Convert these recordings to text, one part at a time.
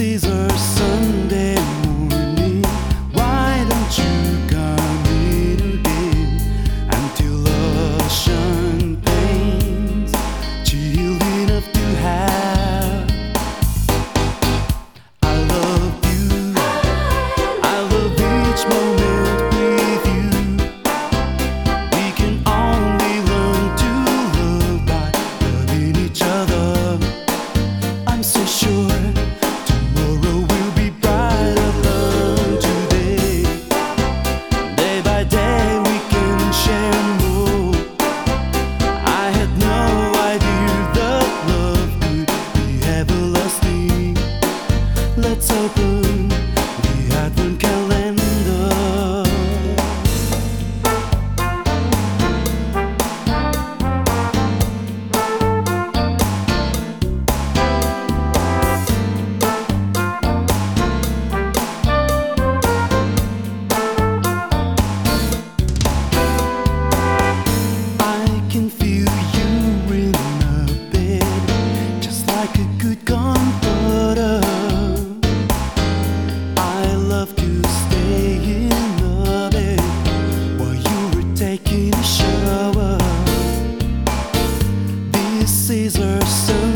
season. to stay in the while you were taking a shower. This is our.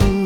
open